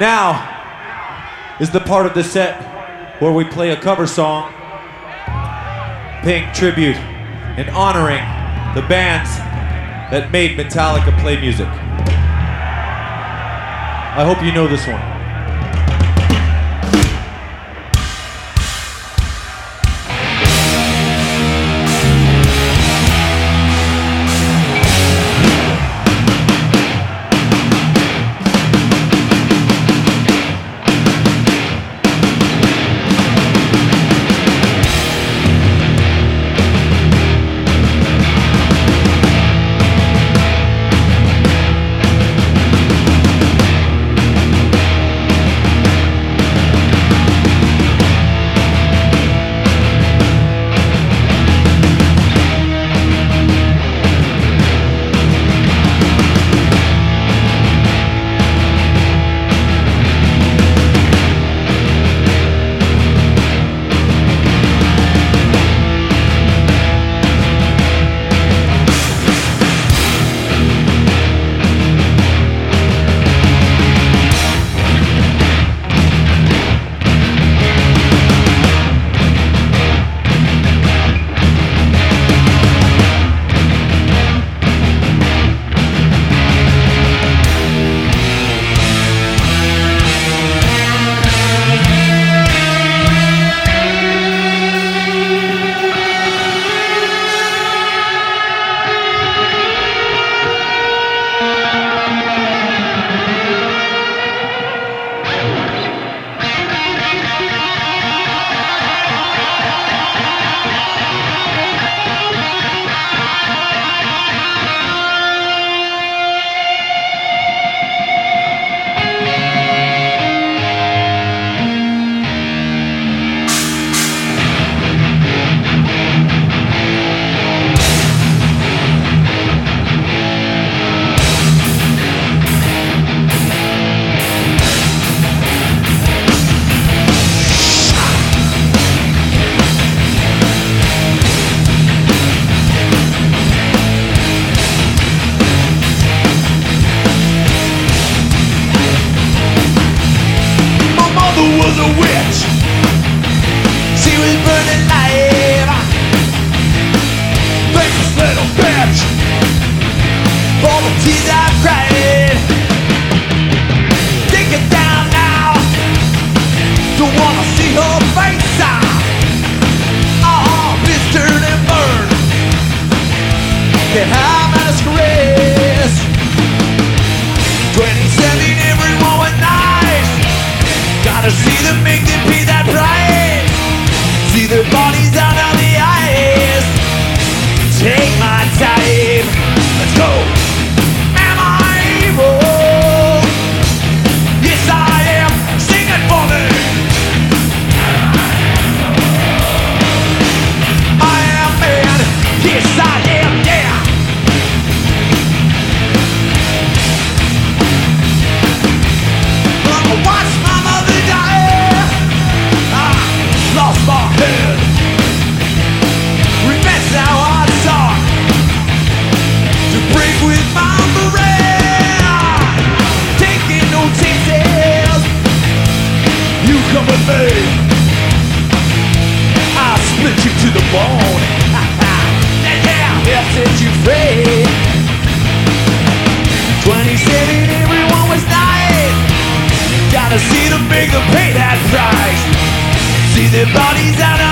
Now is the part of the set where we play a cover song, paying tribute and honoring the bands that made Metallica play music. I hope you know this one. Masquerade. 27, everyone. Gotta see them come with me. I'll split you to the bone. I'll set you free. 27, everyone was nice. Gotta see them big to pay that price. See their bodies out